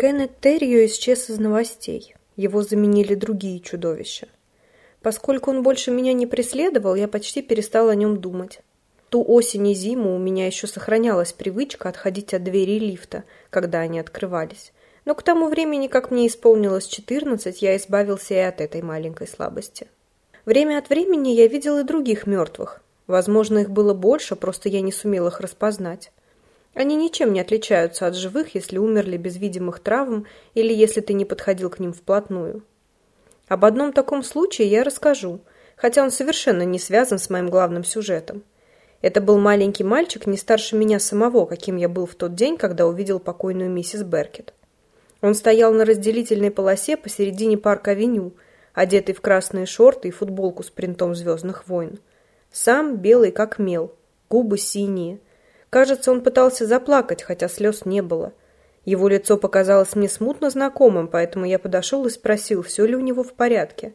Кеннет Террио исчез из новостей. Его заменили другие чудовища. Поскольку он больше меня не преследовал, я почти перестал о нем думать. Ту осень и зиму у меня еще сохранялась привычка отходить от двери лифта, когда они открывались. Но к тому времени, как мне исполнилось 14, я избавился и от этой маленькой слабости. Время от времени я видел и других мертвых. Возможно, их было больше, просто я не сумел их распознать. Они ничем не отличаются от живых, если умерли без видимых травм или если ты не подходил к ним вплотную. Об одном таком случае я расскажу, хотя он совершенно не связан с моим главным сюжетом. Это был маленький мальчик, не старше меня самого, каким я был в тот день, когда увидел покойную миссис Беркет. Он стоял на разделительной полосе посередине парк-авеню, одетый в красные шорты и футболку с принтом «Звездных войн». Сам белый, как мел, губы синие – Кажется, он пытался заплакать, хотя слез не было. Его лицо показалось мне смутно знакомым, поэтому я подошел и спросил, все ли у него в порядке.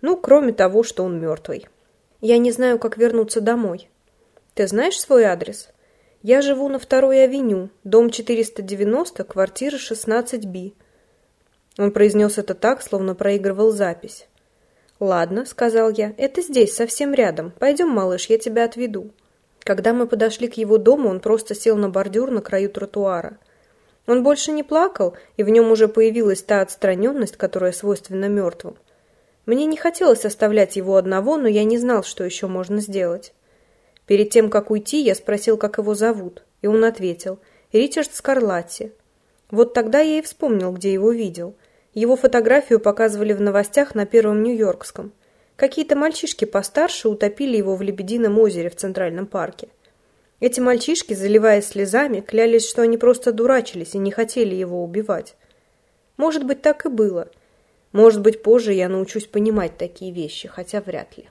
Ну, кроме того, что он мертвый. Я не знаю, как вернуться домой. Ты знаешь свой адрес? Я живу на второй авеню, дом 490, квартира 16Б. Он произнес это так, словно проигрывал запись. «Ладно», — сказал я, — «это здесь, совсем рядом. Пойдем, малыш, я тебя отведу». Когда мы подошли к его дому, он просто сел на бордюр на краю тротуара. Он больше не плакал, и в нем уже появилась та отстраненность, которая свойственна мертвым. Мне не хотелось оставлять его одного, но я не знал, что еще можно сделать. Перед тем, как уйти, я спросил, как его зовут, и он ответил «Ричард Скарлатти». Вот тогда я и вспомнил, где его видел. Его фотографию показывали в новостях на Первом Нью-Йоркском – Какие-то мальчишки постарше утопили его в Лебедином озере в Центральном парке. Эти мальчишки, заливаясь слезами, клялись, что они просто дурачились и не хотели его убивать. Может быть, так и было. Может быть, позже я научусь понимать такие вещи, хотя вряд ли.